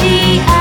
she